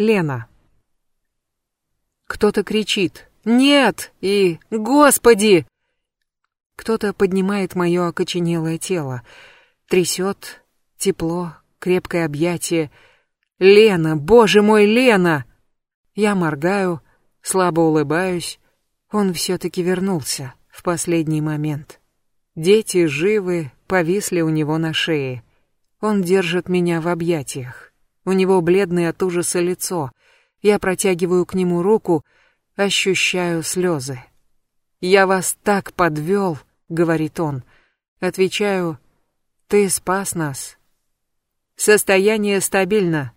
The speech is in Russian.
Лена. Кто-то кричит «Нет!» и «Господи!» Кто-то поднимает мое окоченелое тело, трясет, тепло, крепкое объятие. «Лена! Боже мой, Лена!» Я моргаю, слабо улыбаюсь. Он все-таки вернулся в последний момент. Дети живы, повисли у него на шее. Он держит меня в объятиях. У него бледное от ужаса лицо. Я протягиваю к нему руку, ощущаю слезы. «Я вас так подвел», — говорит он. Отвечаю, «Ты спас нас». «Состояние стабильно»,